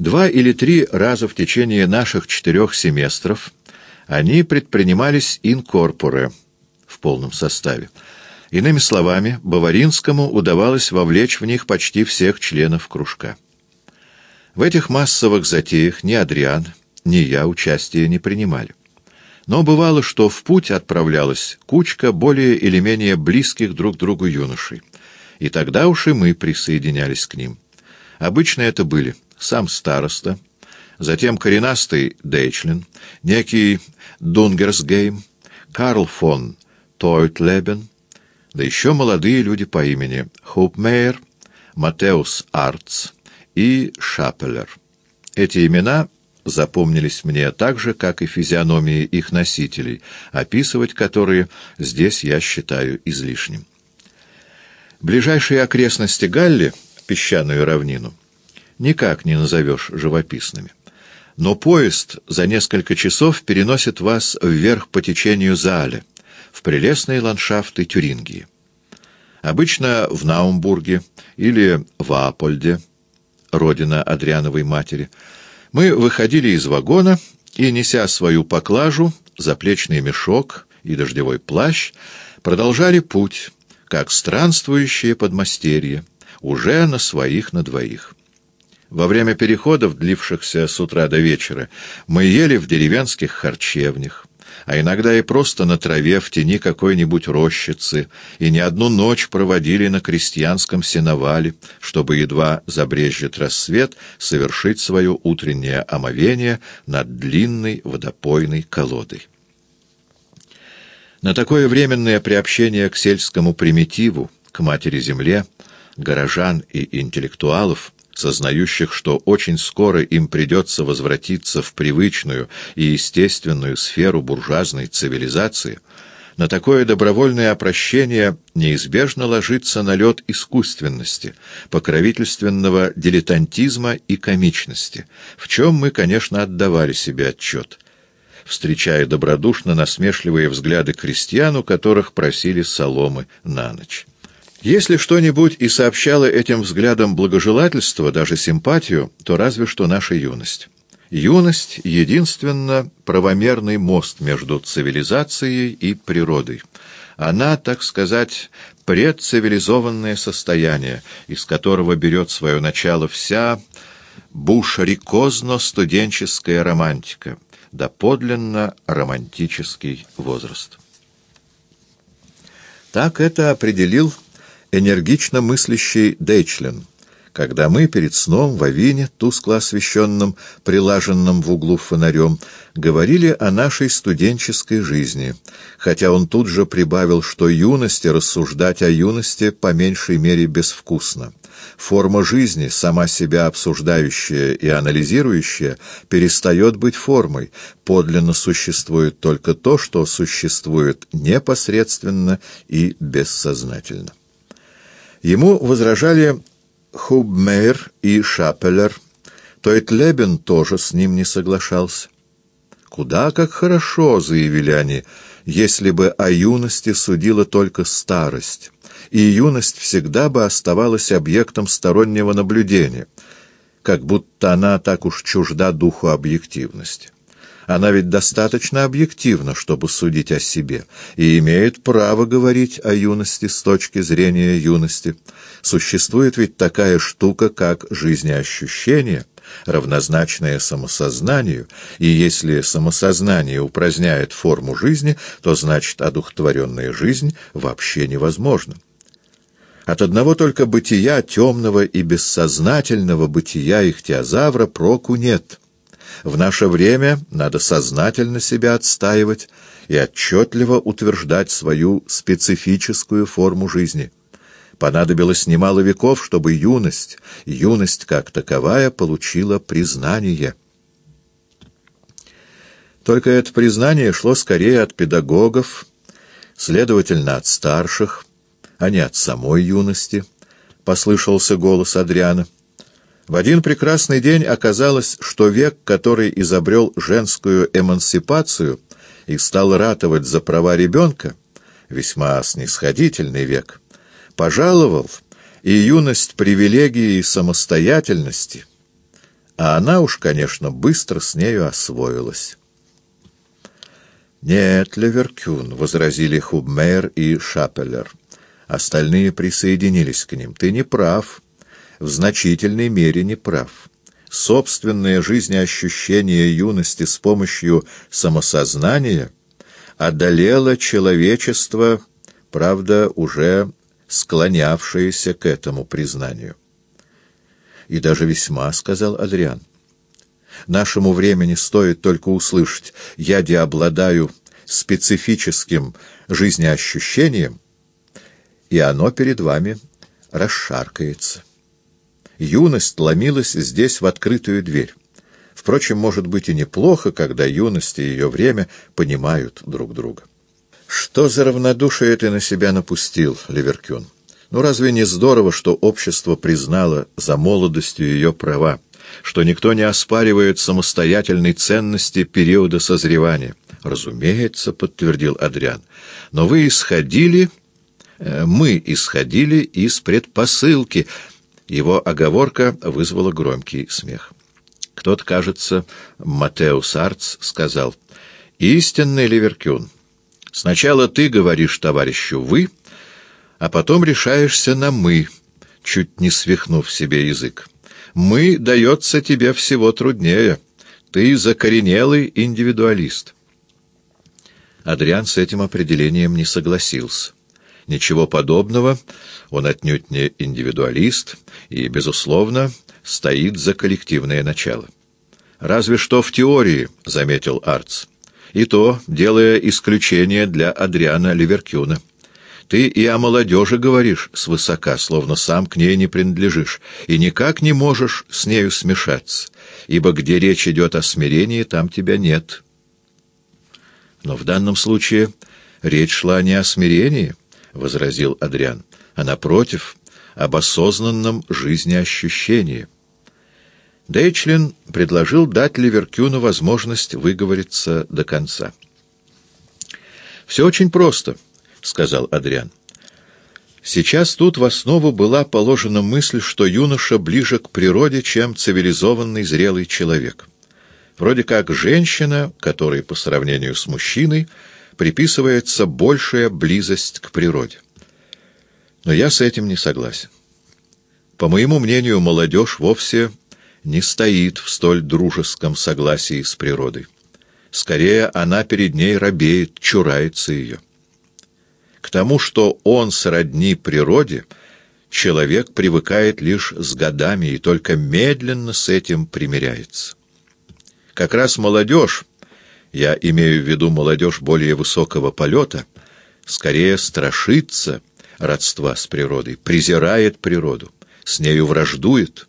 Два или три раза в течение наших четырех семестров они предпринимались инкорпоре в полном составе. Иными словами, Баваринскому удавалось вовлечь в них почти всех членов кружка. В этих массовых затеях ни Адриан, ни я участия не принимали. Но бывало, что в путь отправлялась кучка более или менее близких друг другу юношей. И тогда уж и мы присоединялись к ним. Обычно это были сам староста, затем коренастый Дейчлин, некий Дунгерсгейм, Карл фон Тойтлебен, да еще молодые люди по имени Хупмейер, Матеус Арц и Шапелер. Эти имена запомнились мне так же, как и физиономии их носителей, описывать которые здесь я считаю излишним. Ближайшие окрестности Галли, песчаную равнину, никак не назовешь живописными. Но поезд за несколько часов переносит вас вверх по течению Зааля, в прелестные ландшафты Тюрингии. Обычно в Наумбурге или в Апольде, родина Адриановой матери, мы выходили из вагона и, неся свою поклажу, заплечный мешок и дождевой плащ, продолжали путь, как странствующие подмастерья, уже на своих на двоих. Во время переходов, длившихся с утра до вечера, мы ели в деревенских харчевнях, а иногда и просто на траве в тени какой-нибудь рощицы, и не одну ночь проводили на крестьянском сеновале, чтобы, едва забрежет рассвет, совершить свое утреннее омовение над длинной водопойной колодой. На такое временное приобщение к сельскому примитиву, к матери-земле, горожан и интеллектуалов, сознающих, что очень скоро им придется возвратиться в привычную и естественную сферу буржуазной цивилизации, на такое добровольное опрощение неизбежно ложится налет искусственности, покровительственного дилетантизма и комичности, в чем мы, конечно, отдавали себе отчет, встречая добродушно насмешливые взгляды крестьян, у которых просили соломы на ночь. Если что-нибудь и сообщало этим взглядам благожелательство, даже симпатию, то разве что наша юность. Юность — единственно правомерный мост между цивилизацией и природой. Она, так сказать, предцивилизованное состояние, из которого берет свое начало вся бушарикозно-студенческая романтика, доподлинно романтический возраст. Так это определил энергично мыслящий Дейчлин, когда мы перед сном в Авине, тускло освещенном, прилаженном в углу фонарем, говорили о нашей студенческой жизни, хотя он тут же прибавил, что юности рассуждать о юности по меньшей мере безвкусно. Форма жизни, сама себя обсуждающая и анализирующая, перестает быть формой, подлинно существует только то, что существует непосредственно и бессознательно. Ему возражали Хубмейр и Шапелер, Тойтлебен тоже с ним не соглашался. «Куда как хорошо», — заявили они, — «если бы о юности судила только старость, и юность всегда бы оставалась объектом стороннего наблюдения, как будто она так уж чужда духу объективности». Она ведь достаточно объективна, чтобы судить о себе, и имеет право говорить о юности с точки зрения юности. Существует ведь такая штука, как жизнеощущение, равнозначное самосознанию, и если самосознание упраздняет форму жизни, то значит одухотворенная жизнь вообще невозможна. От одного только бытия темного и бессознательного бытия ихтиозавра проку нет. В наше время надо сознательно себя отстаивать и отчетливо утверждать свою специфическую форму жизни. Понадобилось немало веков, чтобы юность, юность как таковая, получила признание. Только это признание шло скорее от педагогов, следовательно, от старших, а не от самой юности, — послышался голос Адриана. В один прекрасный день оказалось, что век, который изобрел женскую эмансипацию и стал ратовать за права ребенка, весьма снисходительный век, пожаловал и юность привилегии и самостоятельности, а она уж, конечно, быстро с нею освоилась. «Нет, Леверкюн», — возразили Хубмейр и Шапеллер. Остальные присоединились к ним. «Ты не прав. В значительной мере не прав. Собственное жизнеощущение юности с помощью самосознания одолело человечество, правда, уже склонявшееся к этому признанию. «И даже весьма», — сказал Адриан. Нашему времени стоит только услышать «я обладаю специфическим жизнеощущением», и оно перед вами расшаркается. Юность ломилась здесь в открытую дверь. Впрочем, может быть и неплохо, когда юность и ее время понимают друг друга. Что за равнодушие ты на себя напустил, Ливеркюн? Ну разве не здорово, что общество признало за молодостью ее права? что никто не оспаривает самостоятельной ценности периода созревания. «Разумеется», — подтвердил Адриан, — «но вы исходили, э, мы исходили из предпосылки». Его оговорка вызвала громкий смех. Кто-то, кажется, Матеус Арц сказал, «Истинный Ливеркюн, сначала ты говоришь товарищу «вы», а потом решаешься на «мы», чуть не свихнув себе язык. «Мы» дается тебе всего труднее. Ты закоренелый индивидуалист. Адриан с этим определением не согласился. Ничего подобного, он отнюдь не индивидуалист и, безусловно, стоит за коллективное начало. «Разве что в теории», — заметил Арц, — «и то, делая исключение для Адриана Ливеркюна». Ты и о молодежи говоришь свысока, словно сам к ней не принадлежишь, и никак не можешь с нею смешаться, ибо где речь идет о смирении, там тебя нет. Но в данном случае речь шла не о смирении, — возразил Адриан, — а, напротив, об осознанном жизнеощущении. Дейчлин предложил дать Ливеркюну возможность выговориться до конца. «Все очень просто». — сказал Адриан. Сейчас тут в основу была положена мысль, что юноша ближе к природе, чем цивилизованный зрелый человек. Вроде как женщина, которой по сравнению с мужчиной приписывается большая близость к природе. Но я с этим не согласен. По моему мнению, молодежь вовсе не стоит в столь дружеском согласии с природой. Скорее, она перед ней робеет, чурается ее. К тому, что он сродни природе, человек привыкает лишь с годами и только медленно с этим примиряется. Как раз молодежь, я имею в виду молодежь более высокого полета, скорее страшится родства с природой, презирает природу, с нею враждует,